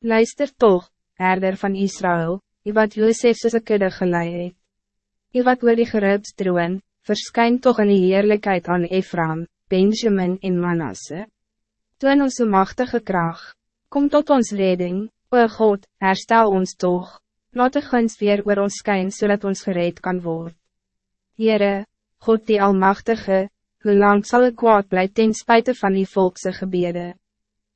Luister toch, herder van Israël, je wat Josef soos een kudde gelei het. Je wat oor die geribs droen, verskyn toch in die heerlijkheid aan Ephraim, Benjamin en Manasse. Toon ons so machtige kracht, kom tot ons redding, o God, herstel ons toch, laat de gunst weer oor ons skyn, zodat ons gereed kan worden. Heere, God die Almachtige, hoe lang zal ik kwaad blij ten spijte van die volkse gebede?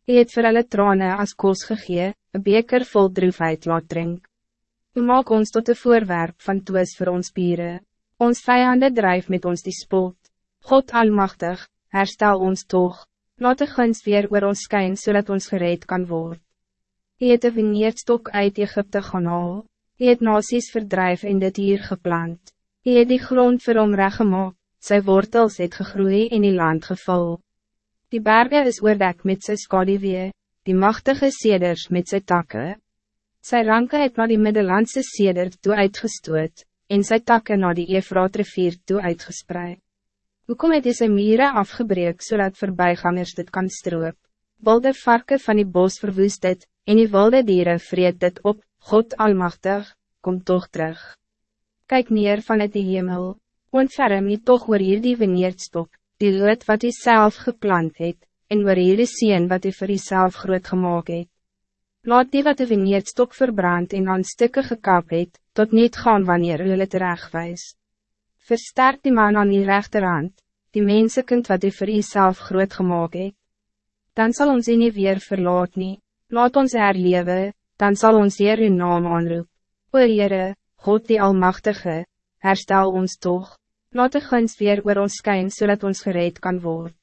Hy het vir hulle trane as kos gegee, een beker vol droefheid laat drink. U maak ons tot een voorwerp van twis voor ons bieren. Ons vijanden drijf met ons die spot. God Almachtig, herstel ons toch. Laat de gunst weer oor ons skyn, zodat ons gereed kan worden. Hy het een vineerdstok uit Egypte gaan haal. Hy het nasies verdrijf en dit hier geplant. Hy het die grond vir hom reggemaak, sy wortels het gegroeid in die land geval. Die bergen is oordek met sy skadewee, die machtige seders met sy takke. Sy ranke het na die Middellandse seder toe uitgestoot, en sy takke na die Efraat rivier toe uitgespreid. Hoekom het hy sy mieren afgebreek zodat voorbijgangers dit kan stroop? Wilde varken van die bos verwoest dit, en die wilde dieren vreet dit op, God Almachtig, kom toch terug. Kijk neer vanuit die hemel, ontferm je toch oor hierdie veneerdstok, die lood wat hij zelf geplant het, en oor hierdie sien wat hij voor jezelf groot gemaakt het. Laat die wat de veneerdstok verbrand en aan stukken gekap het, tot niet gaan wanneer hulle terechtwijs. Versterk die man aan die rechterhand, die mensenkind wat hij voor jezelf groot gemaakt het. Dan zal ons nie weer verlaat nie, laat ons herlewe, dan zal ons hier uw naam aanroep. O Heere, God die Almachtige, herstel ons toch. Laat de gunst weer oor ons skyn, zodat ons gereed kan worden.